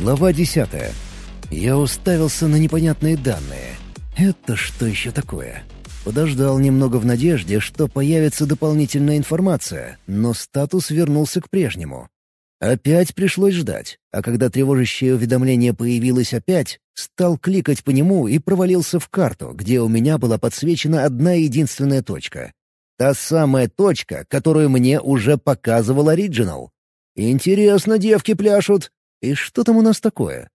Глава десятая. Я уставился на непонятные данные. Это что еще такое? Подождал немного в надежде, что появится дополнительная информация, но статус вернулся к прежнему. Опять пришлось ждать, а когда тревожащее уведомление появилось опять, стал кликать по нему и провалился в карту, где у меня была подсвечена одна единственная точка. Та самая точка, которую мне уже показывал Оригинал. Интересно, девки пляшут. И что там у нас такое?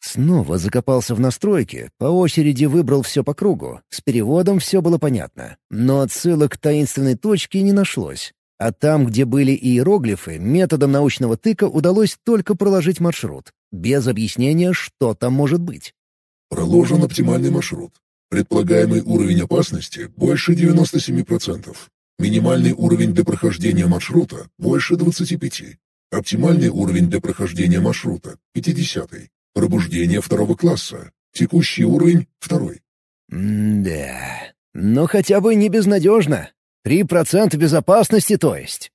Снова закопался в настройки, по очереди выбрал все по кругу. С переводом все было понятно. Но отсылок к таинственной точке не нашлось. А там, где были иероглифы, методом научного тыка удалось только проложить маршрут, без объяснения, что там может быть. Проложен оптимальный маршрут. Предполагаемый уровень опасности больше 97%. Минимальный уровень для прохождения маршрута больше 25%. Оптимальный уровень для прохождения маршрута — 50 -й. Пробуждение второго класса. Текущий уровень — второй. М-да. Но хотя бы не безнадежно. Три процента безопасности, то есть.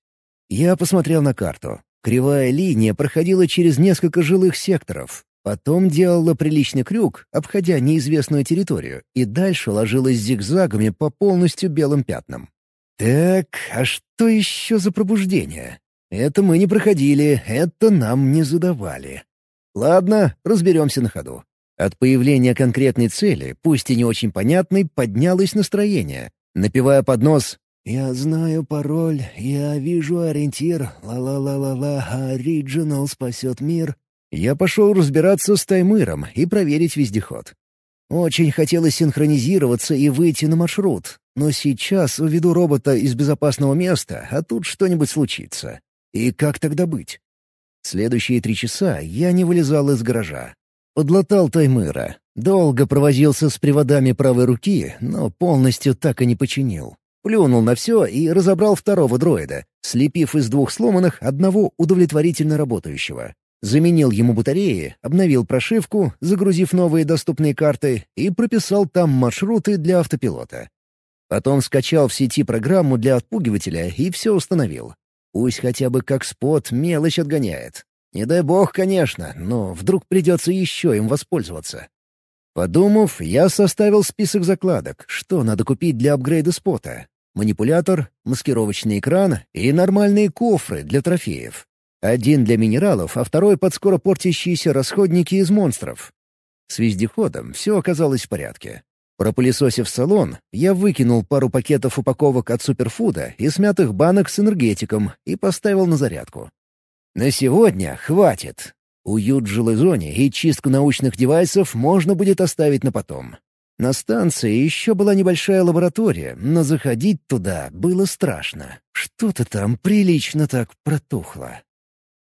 Я посмотрел на карту. Кривая линия проходила через несколько жилых секторов. Потом делала приличный крюк, обходя неизвестную территорию, и дальше ложилась зигзагами по полностью белым пятнам. Так, а что еще за пробуждение? Это мы не проходили, это нам не задавали. Ладно, разберемся на ходу. От появления конкретной цели, пусть и не очень понятной, поднялось настроение. Напивая под нос «Я знаю пароль, я вижу ориентир, ла-ла-ла-ла-ла, оригинал спасет мир», я пошел разбираться с Таймыром и проверить вездеход. Очень хотелось синхронизироваться и выйти на маршрут, но сейчас уведу робота из безопасного места, а тут что-нибудь случится. И как тогда быть? Следующие три часа я не вылезал из гаража. Подлатал Таймыра. Долго провозился с приводами правой руки, но полностью так и не починил. Плюнул на все и разобрал второго дроида, слепив из двух сломанных одного удовлетворительно работающего. Заменил ему батареи, обновил прошивку, загрузив новые доступные карты и прописал там маршруты для автопилота. Потом скачал в сети программу для отпугивателя и все установил. Пусть хотя бы как спот мелочь отгоняет. Не дай бог, конечно, но вдруг придется еще им воспользоваться. Подумав, я составил список закладок, что надо купить для апгрейда спота. Манипулятор, маскировочный экран и нормальные кофры для трофеев. Один для минералов, а второй под скоро портящиеся расходники из монстров. С вездеходом все оказалось в порядке. Пропылесосив салон, я выкинул пару пакетов упаковок от суперфуда и смятых банок с энергетиком и поставил на зарядку. На сегодня хватит. Уют в жилой зоне и чистку научных девайсов можно будет оставить на потом. На станции еще была небольшая лаборатория, но заходить туда было страшно. Что-то там прилично так протухло.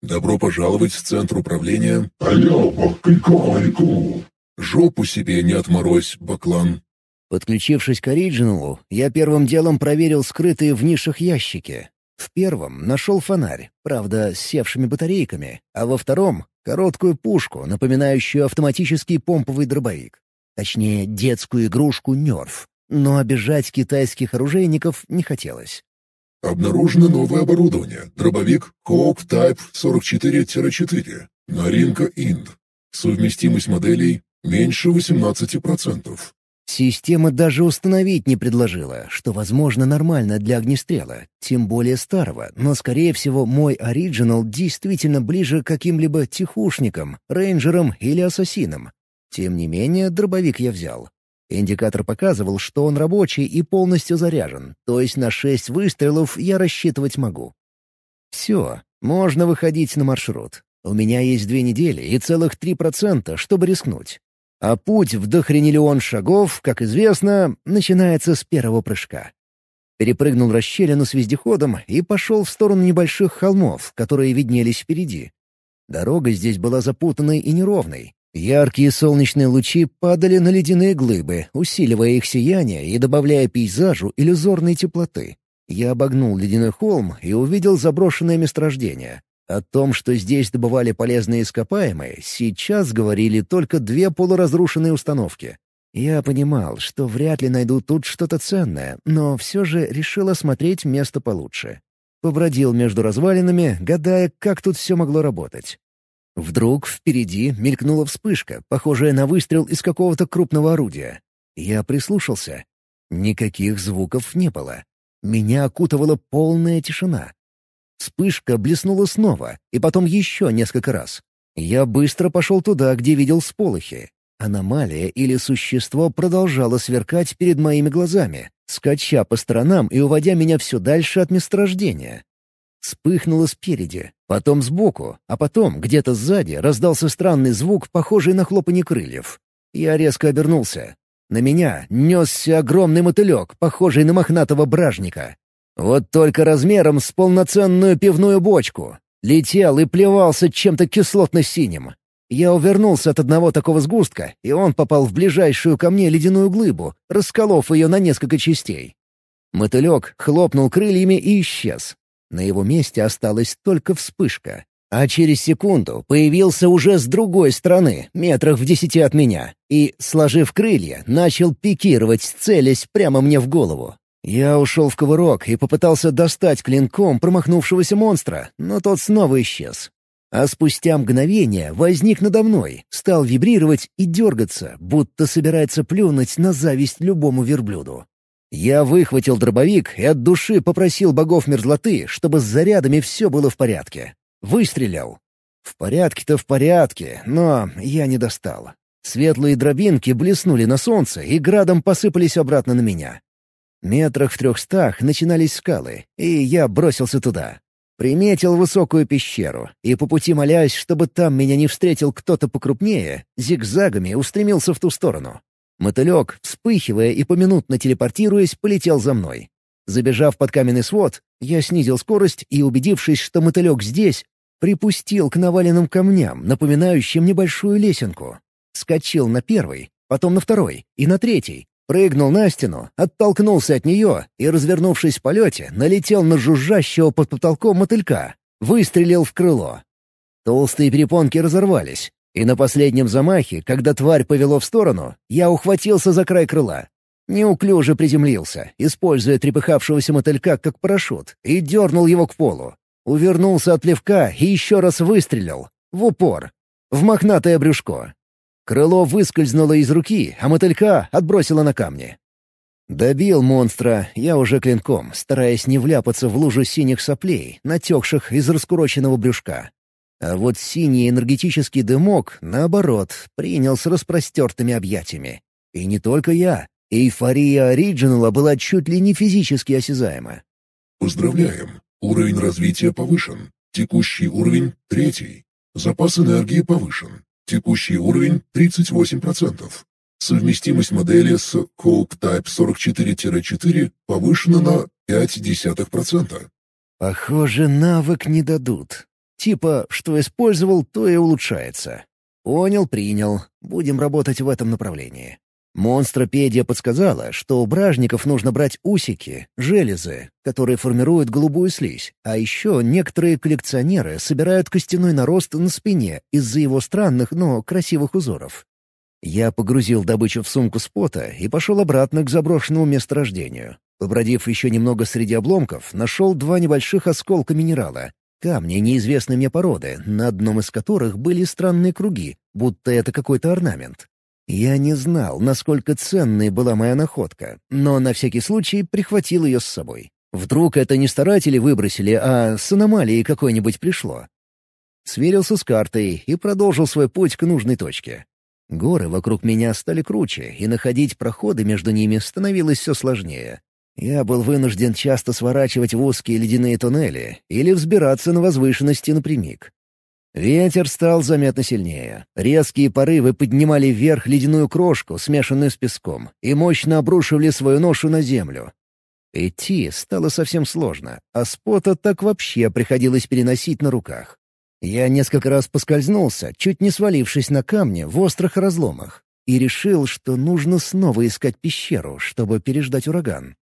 «Добро пожаловать в центр управления...» «Алло, бакайку, «Жопу себе не отморозь, баклан!» Подключившись к оригиналу, я первым делом проверил скрытые в нишах ящики. В первом нашел фонарь, правда, с севшими батарейками, а во втором — короткую пушку, напоминающую автоматический помповый дробовик. Точнее, детскую игрушку «Нерф». Но обижать китайских оружейников не хотелось. Обнаружено новое оборудование. Дробовик Hawk Type 44-4. Наринка Инд. Совместимость моделей Меньше 18%. Система даже установить не предложила, что, возможно, нормально для огнестрела, тем более старого, но, скорее всего, мой оригинал действительно ближе к каким-либо тихушникам, рейнджерам или ассасинам. Тем не менее, дробовик я взял. Индикатор показывал, что он рабочий и полностью заряжен, то есть на шесть выстрелов я рассчитывать могу. Все, можно выходить на маршрут. У меня есть две недели и целых три процента, чтобы рискнуть. А путь в дохренелион шагов, как известно, начинается с первого прыжка. Перепрыгнул расщелину с вездеходом и пошел в сторону небольших холмов, которые виднелись впереди. Дорога здесь была запутанной и неровной. Яркие солнечные лучи падали на ледяные глыбы, усиливая их сияние и добавляя пейзажу иллюзорной теплоты. Я обогнул ледяной холм и увидел заброшенное месторождение. О том, что здесь добывали полезные ископаемые, сейчас говорили только две полуразрушенные установки. Я понимал, что вряд ли найду тут что-то ценное, но все же решил осмотреть место получше. Побродил между развалинами, гадая, как тут все могло работать. Вдруг впереди мелькнула вспышка, похожая на выстрел из какого-то крупного орудия. Я прислушался. Никаких звуков не было. Меня окутывала полная тишина. Вспышка блеснула снова, и потом еще несколько раз. Я быстро пошел туда, где видел сполохи. Аномалия или существо продолжало сверкать перед моими глазами, скача по сторонам и уводя меня все дальше от месторождения. Вспыхнуло спереди, потом сбоку, а потом где-то сзади раздался странный звук, похожий на хлопанье крыльев. Я резко обернулся. На меня несся огромный мотылек, похожий на мохнатого бражника. Вот только размером с полноценную пивную бочку. Летел и плевался чем-то кислотно-синим. Я увернулся от одного такого сгустка, и он попал в ближайшую ко мне ледяную глыбу, расколов ее на несколько частей. Мотылек хлопнул крыльями и исчез. На его месте осталась только вспышка. А через секунду появился уже с другой стороны, метрах в десяти от меня, и, сложив крылья, начал пикировать, целясь прямо мне в голову. Я ушел в ковырок и попытался достать клинком промахнувшегося монстра, но тот снова исчез. А спустя мгновение возник надо мной, стал вибрировать и дергаться, будто собирается плюнуть на зависть любому верблюду. Я выхватил дробовик и от души попросил богов мерзлоты, чтобы с зарядами все было в порядке. Выстрелил. В порядке-то в порядке, но я не достал. Светлые дробинки блеснули на солнце и градом посыпались обратно на меня. Метрах в трехстах начинались скалы, и я бросился туда. Приметил высокую пещеру, и по пути молясь, чтобы там меня не встретил кто-то покрупнее, зигзагами устремился в ту сторону. Мотылек, вспыхивая и поминутно телепортируясь, полетел за мной. Забежав под каменный свод, я снизил скорость и, убедившись, что мотылек здесь, припустил к наваленным камням, напоминающим небольшую лесенку. Скочил на первый, потом на второй и на третий, Прыгнул на стену, оттолкнулся от нее и, развернувшись в полете, налетел на жужжащего под потолком мотылька. Выстрелил в крыло. Толстые перепонки разорвались, и на последнем замахе, когда тварь повело в сторону, я ухватился за край крыла. Неуклюже приземлился, используя трепыхавшегося мотылька как парашют, и дернул его к полу. Увернулся от плевка и еще раз выстрелил. В упор. В мохнатое брюшко. Крыло выскользнуло из руки, а мотылька отбросило на камни. Добил монстра я уже клинком, стараясь не вляпаться в лужу синих соплей, натекших из раскуроченного брюшка. А вот синий энергетический дымок, наоборот, принял с распростертыми объятиями. И не только я. Эйфория Ориджинала была чуть ли не физически осязаема. Поздравляем! Уровень развития повышен. Текущий уровень — третий. Запас энергии повышен. Текущий уровень 38%. Совместимость модели с Coke Type 44-4 повышена на 0,5%. Похоже, навык не дадут. Типа, что использовал, то и улучшается. Понял, принял. Будем работать в этом направлении. Монстропедия подсказала, что у бражников нужно брать усики, железы, которые формируют голубую слизь, а еще некоторые коллекционеры собирают костяной нарост на спине из-за его странных, но красивых узоров. Я погрузил добычу в сумку спота и пошел обратно к заброшенному месторождению. Побродив еще немного среди обломков, нашел два небольших осколка минерала. Камни неизвестной мне породы, на одном из которых были странные круги, будто это какой-то орнамент. Я не знал, насколько ценной была моя находка, но на всякий случай прихватил ее с собой. Вдруг это не старатели выбросили, а с аномалией какой-нибудь пришло. Сверился с картой и продолжил свой путь к нужной точке. Горы вокруг меня стали круче, и находить проходы между ними становилось все сложнее. Я был вынужден часто сворачивать в узкие ледяные туннели или взбираться на возвышенности напрямик. Ветер стал заметно сильнее. Резкие порывы поднимали вверх ледяную крошку, смешанную с песком, и мощно обрушивали свою ношу на землю. Идти стало совсем сложно, а спота так вообще приходилось переносить на руках. Я несколько раз поскользнулся, чуть не свалившись на камни в острых разломах, и решил, что нужно снова искать пещеру, чтобы переждать ураган.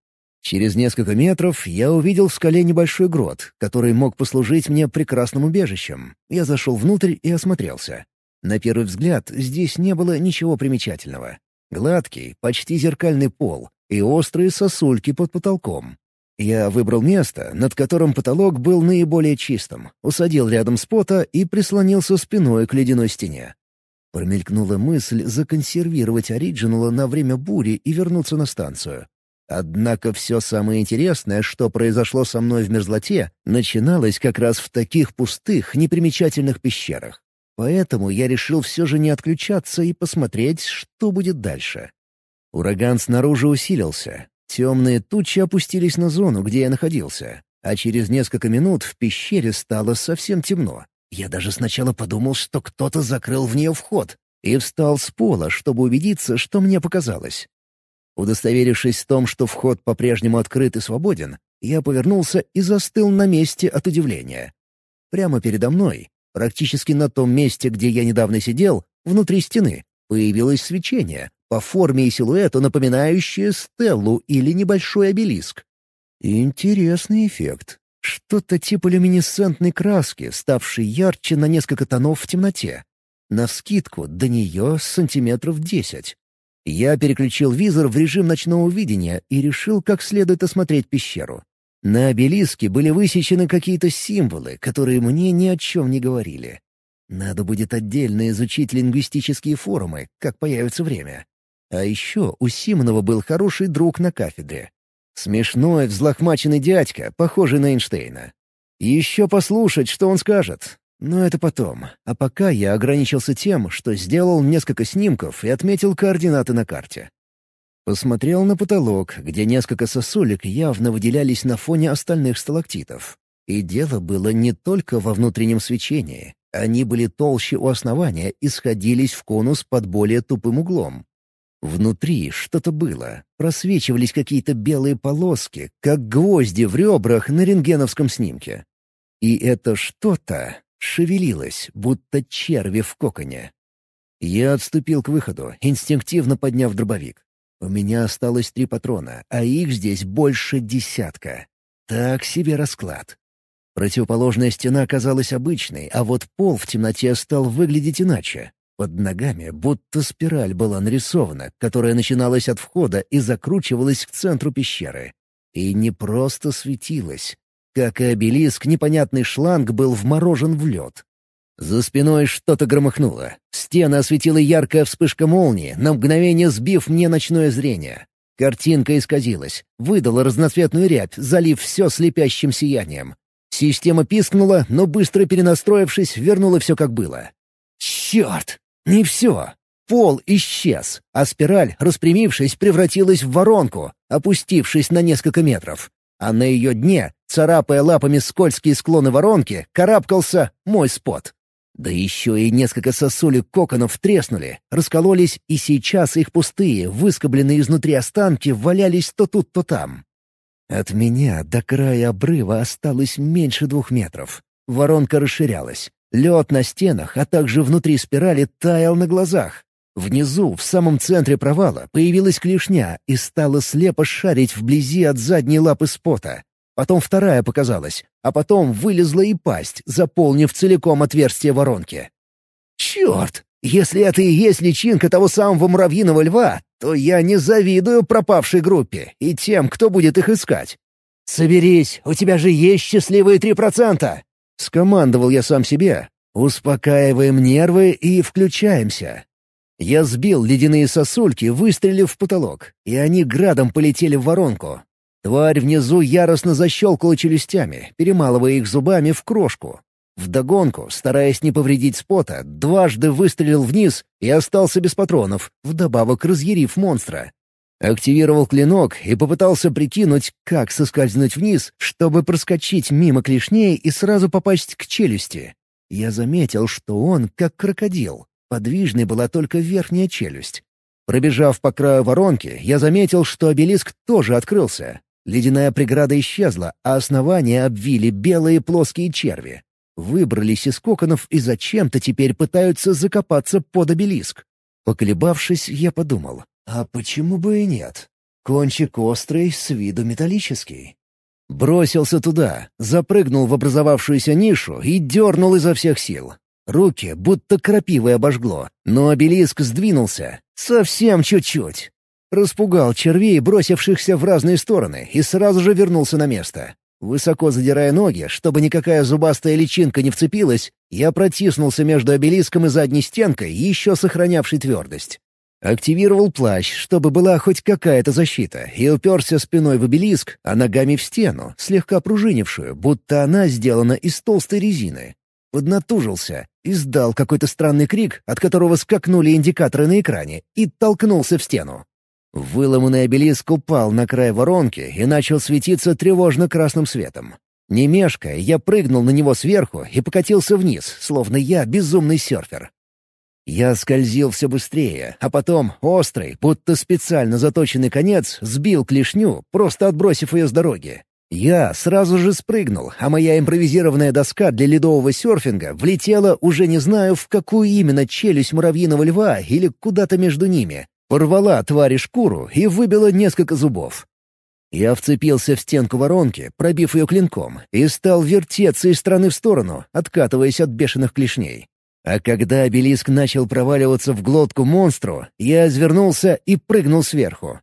Через несколько метров я увидел в скале небольшой грот, который мог послужить мне прекрасным убежищем. Я зашел внутрь и осмотрелся. На первый взгляд здесь не было ничего примечательного. Гладкий, почти зеркальный пол и острые сосульки под потолком. Я выбрал место, над которым потолок был наиболее чистым, усадил рядом спота и прислонился спиной к ледяной стене. Промелькнула мысль законсервировать оригинала на время бури и вернуться на станцию. Однако все самое интересное, что произошло со мной в мерзлоте, начиналось как раз в таких пустых, непримечательных пещерах. Поэтому я решил все же не отключаться и посмотреть, что будет дальше. Ураган снаружи усилился. Темные тучи опустились на зону, где я находился. А через несколько минут в пещере стало совсем темно. Я даже сначала подумал, что кто-то закрыл в нее вход, и встал с пола, чтобы убедиться, что мне показалось. Удостоверившись в том, что вход по-прежнему открыт и свободен, я повернулся и застыл на месте от удивления. Прямо передо мной, практически на том месте, где я недавно сидел, внутри стены, появилось свечение, по форме и силуэту напоминающее стеллу или небольшой обелиск. Интересный эффект. Что-то типа люминесцентной краски, ставшей ярче на несколько тонов в темноте. Навскидку до нее сантиметров десять. Я переключил визор в режим ночного видения и решил как следует осмотреть пещеру. На обелиске были высечены какие-то символы, которые мне ни о чем не говорили. Надо будет отдельно изучить лингвистические форумы, как появится время. А еще у Симонова был хороший друг на кафедре. Смешной, взлохмаченный дядька, похожий на Эйнштейна. Еще послушать, что он скажет. Но это потом. А пока я ограничился тем, что сделал несколько снимков и отметил координаты на карте. Посмотрел на потолок, где несколько сосулек явно выделялись на фоне остальных сталактитов. И дело было не только во внутреннем свечении. Они были толще у основания и сходились в конус под более тупым углом. Внутри что-то было. Просвечивались какие-то белые полоски, как гвозди в ребрах на рентгеновском снимке. И это что-то шевелилось, будто черви в коконе. Я отступил к выходу, инстинктивно подняв дробовик. У меня осталось три патрона, а их здесь больше десятка. Так себе расклад. Противоположная стена казалась обычной, а вот пол в темноте стал выглядеть иначе. Под ногами будто спираль была нарисована, которая начиналась от входа и закручивалась к центру пещеры. И не просто светилась. Как и обелиск, непонятный шланг был вморожен в лед. За спиной что-то громыхнуло. Стены осветила яркая вспышка молнии, на мгновение сбив мне ночное зрение. Картинка исказилась, выдала разноцветную рябь, залив все слепящим сиянием. Система пискнула, но быстро перенастроившись, вернула все как было. «Черт! Не все. Пол исчез, а спираль, распрямившись, превратилась в воронку, опустившись на несколько метров. А на ее дне, царапая лапами скользкие склоны воронки, карабкался мой спот. Да еще и несколько сосулек коконов треснули, раскололись, и сейчас их пустые, выскобленные изнутри останки валялись то тут, то там. От меня до края обрыва осталось меньше двух метров. Воронка расширялась. Лед на стенах, а также внутри спирали таял на глазах. Внизу, в самом центре провала, появилась клешня и стала слепо шарить вблизи от задней лапы спота. Потом вторая показалась, а потом вылезла и пасть, заполнив целиком отверстие воронки. «Черт! Если это и есть личинка того самого муравьиного льва, то я не завидую пропавшей группе и тем, кто будет их искать. Соберись, у тебя же есть счастливые три процента!» Скомандовал я сам себе. Успокаиваем нервы и включаемся. Я сбил ледяные сосульки, выстрелив в потолок, и они градом полетели в воронку. Тварь внизу яростно защелкала челюстями, перемалывая их зубами в крошку. Вдогонку, стараясь не повредить спота, дважды выстрелил вниз и остался без патронов, вдобавок разъярив монстра. Активировал клинок и попытался прикинуть, как соскользнуть вниз, чтобы проскочить мимо клешней и сразу попасть к челюсти. Я заметил, что он как крокодил. Подвижной была только верхняя челюсть. Пробежав по краю воронки, я заметил, что обелиск тоже открылся. Ледяная преграда исчезла, а основание обвили белые плоские черви. Выбрались из коконов и зачем-то теперь пытаются закопаться под обелиск. Поколебавшись, я подумал, а почему бы и нет? Кончик острый, с виду металлический. Бросился туда, запрыгнул в образовавшуюся нишу и дернул изо всех сил. Руки будто крапивой обожгло, но обелиск сдвинулся. Совсем чуть-чуть. Распугал червей, бросившихся в разные стороны, и сразу же вернулся на место. Высоко задирая ноги, чтобы никакая зубастая личинка не вцепилась, я протиснулся между обелиском и задней стенкой, еще сохранявшей твердость. Активировал плащ, чтобы была хоть какая-то защита, и уперся спиной в обелиск, а ногами в стену, слегка пружинившую, будто она сделана из толстой резины. Поднатужился, издал какой-то странный крик, от которого скакнули индикаторы на экране, и толкнулся в стену. Выломанный обелиск упал на край воронки и начал светиться тревожно-красным светом. Не мешкая, я прыгнул на него сверху и покатился вниз, словно я безумный серфер. Я скользил все быстрее, а потом острый, будто специально заточенный конец, сбил клешню, просто отбросив ее с дороги. Я сразу же спрыгнул, а моя импровизированная доска для ледового серфинга влетела уже не знаю в какую именно челюсть муравьиного льва или куда-то между ними, Порвала твари шкуру и выбила несколько зубов. Я вцепился в стенку воронки, пробив ее клинком, и стал вертеться из стороны в сторону, откатываясь от бешеных клешней. А когда обелиск начал проваливаться в глотку монстру, я извернулся и прыгнул сверху.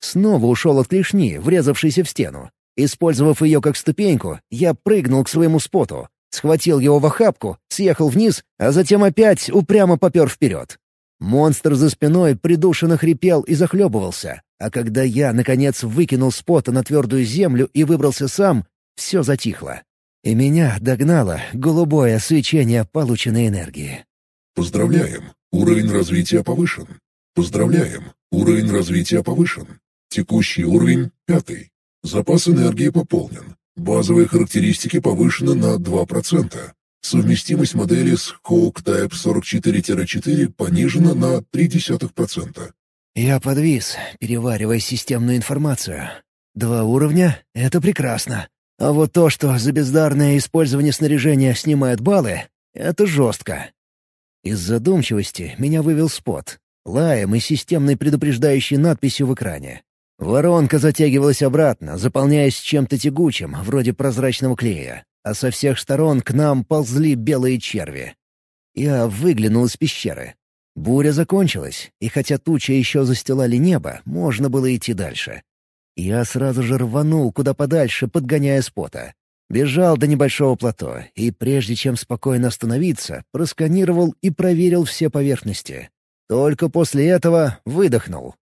Снова ушел от клешни, врезавшейся в стену. Использовав ее как ступеньку, я прыгнул к своему споту, схватил его в охапку, съехал вниз, а затем опять упрямо попер вперед. Монстр за спиной придушенно хрипел и захлебывался, а когда я, наконец, выкинул спота на твердую землю и выбрался сам, все затихло. И меня догнало голубое свечение полученной энергии. «Поздравляем! Уровень развития повышен. Поздравляем! Уровень развития повышен. Текущий уровень — пятый. Запас энергии пополнен. Базовые характеристики повышены на 2%. Совместимость модели с Hawk Type 44-4 понижена на 0,3%. Я подвис, переваривая системную информацию. Два уровня — это прекрасно. А вот то, что за бездарное использование снаряжения снимают баллы — это жестко. Из задумчивости меня вывел спот. Лаем и системной предупреждающей надписью в экране. Воронка затягивалась обратно, заполняясь чем-то тягучим, вроде прозрачного клея а со всех сторон к нам ползли белые черви. Я выглянул из пещеры. Буря закончилась, и хотя тучи еще застилали небо, можно было идти дальше. Я сразу же рванул куда подальше, подгоняя спота. Бежал до небольшого плато, и прежде чем спокойно остановиться, просканировал и проверил все поверхности. Только после этого выдохнул.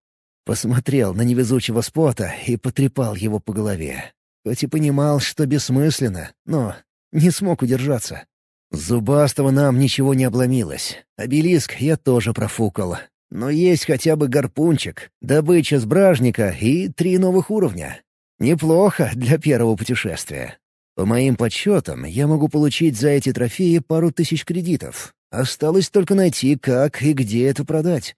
Посмотрел на невезучего спота и потрепал его по голове. Хоть и понимал, что бессмысленно, но не смог удержаться. Зубастого нам ничего не обломилось. Обелиск я тоже профукал. Но есть хотя бы гарпунчик, добыча с бражника и три новых уровня. Неплохо для первого путешествия. По моим подсчетам, я могу получить за эти трофеи пару тысяч кредитов. Осталось только найти, как и где это продать.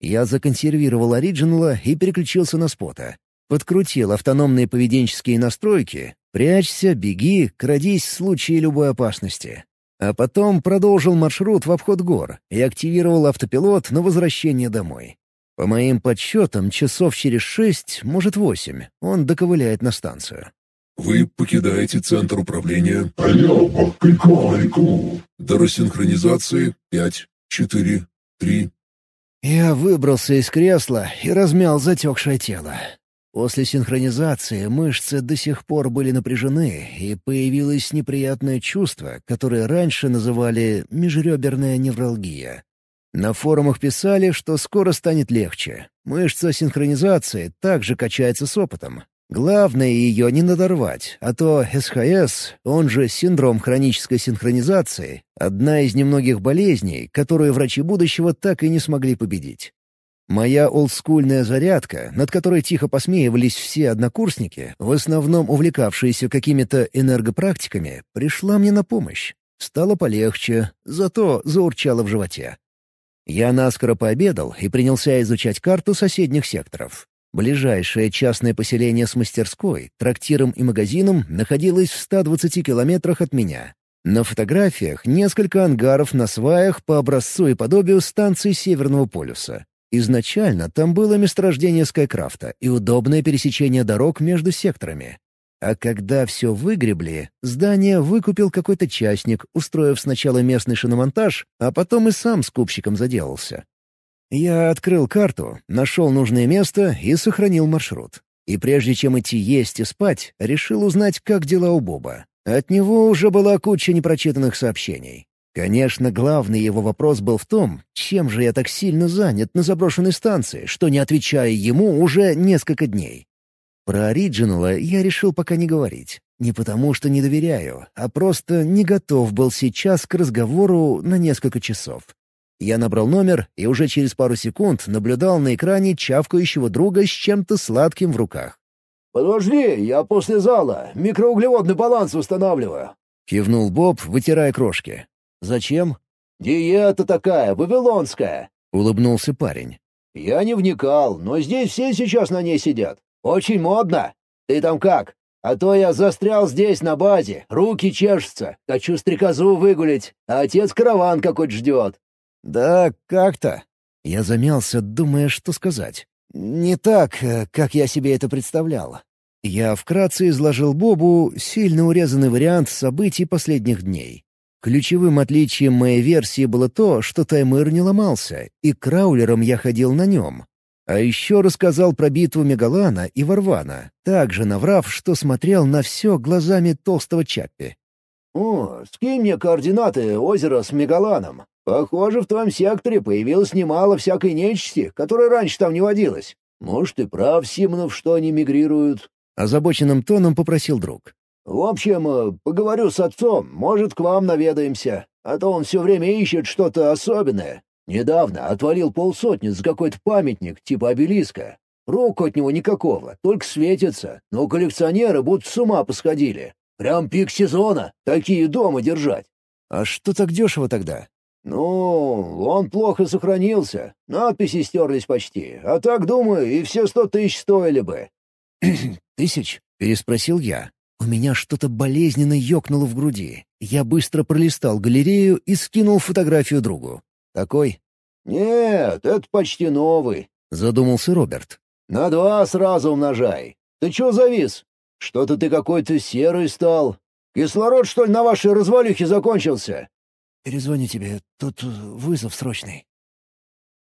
Я законсервировал оригинала и переключился на спота. Подкрутил автономные поведенческие настройки «Прячься, беги, крадись в случае любой опасности». А потом продолжил маршрут в обход гор и активировал автопилот на возвращение домой. По моим подсчетам, часов через шесть, может восемь, он доковыляет на станцию. Вы покидаете центр управления. До рассинхронизации пять, четыре, три. Я выбрался из кресла и размял затекшее тело. После синхронизации мышцы до сих пор были напряжены, и появилось неприятное чувство, которое раньше называли «межреберная невралгия». На форумах писали, что скоро станет легче. Мышца синхронизации также качается с опытом. Главное ее не надорвать, а то СХС, он же синдром хронической синхронизации, одна из немногих болезней, которую врачи будущего так и не смогли победить. Моя олдскульная зарядка, над которой тихо посмеивались все однокурсники, в основном увлекавшиеся какими-то энергопрактиками, пришла мне на помощь. Стало полегче, зато заурчало в животе. Я наскоро пообедал и принялся изучать карту соседних секторов. Ближайшее частное поселение с мастерской, трактиром и магазином находилось в 120 километрах от меня. На фотографиях несколько ангаров на сваях по образцу и подобию станции Северного полюса. Изначально там было месторождение Скайкрафта и удобное пересечение дорог между секторами. А когда все выгребли, здание выкупил какой-то частник, устроив сначала местный шиномонтаж, а потом и сам скупщиком заделался. Я открыл карту, нашел нужное место и сохранил маршрут. И прежде чем идти есть и спать, решил узнать, как дела у Боба. От него уже была куча непрочитанных сообщений. Конечно, главный его вопрос был в том, чем же я так сильно занят на заброшенной станции, что не отвечаю ему уже несколько дней. Про оригинала я решил пока не говорить. Не потому, что не доверяю, а просто не готов был сейчас к разговору на несколько часов. Я набрал номер и уже через пару секунд наблюдал на экране чавкающего друга с чем-то сладким в руках. «Подожди, я после зала. Микроуглеводный баланс устанавливаю». Кивнул Боб, вытирая крошки. «Зачем?» «Диета такая, вавилонская», — улыбнулся парень. «Я не вникал, но здесь все сейчас на ней сидят. Очень модно. Ты там как? А то я застрял здесь на базе, руки чешутся, хочу стрекозу выгулить, а отец караван какой-то ждет». «Да как-то». Я замялся, думая, что сказать. «Не так, э, как я себе это представлял». Я вкратце изложил Бобу сильно урезанный вариант событий последних дней. Ключевым отличием моей версии было то, что таймыр не ломался, и краулером я ходил на нем. А еще рассказал про битву Мегалана и Варвана, также наврав, что смотрел на все глазами толстого Чаппи. «О, скинь мне координаты озера с Мегаланом. Похоже, в твоем секторе появилось немало всякой нечисти, которая раньше там не водилась. Может, и прав Симонов, что они мигрируют». Озабоченным тоном попросил друг. «В общем, э, поговорю с отцом, может, к вам наведаемся, а то он все время ищет что-то особенное. Недавно отвалил полсотни за какой-то памятник, типа обелиска. Рук от него никакого, только светится, но коллекционеры будто с ума посходили. Прям пик сезона, такие дома держать. А что так дешево тогда? Ну, он плохо сохранился, надписи стерлись почти, а так, думаю, и все сто тысяч стоили бы. «Тысяч?» — переспросил я. У меня что-то болезненно ёкнуло в груди. Я быстро пролистал галерею и скинул фотографию другу. «Такой?» «Нет, это почти новый», — задумался Роберт. «На два сразу умножай. Ты чё завис? Что-то ты какой-то серый стал. Кислород, что ли, на вашей развалюхе закончился?» «Перезвоню тебе, тут вызов срочный».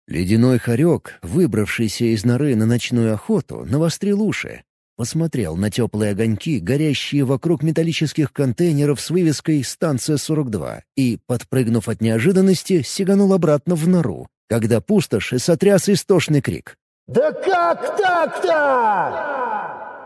Ледяной хорек, выбравшийся из норы на ночную охоту, навострил уши. Посмотрел на теплые огоньки, горящие вокруг металлических контейнеров с вывеской «Станция 42» и, подпрыгнув от неожиданности, сиганул обратно в нору, когда пустошь и сотряс истошный крик. «Да как так-то?»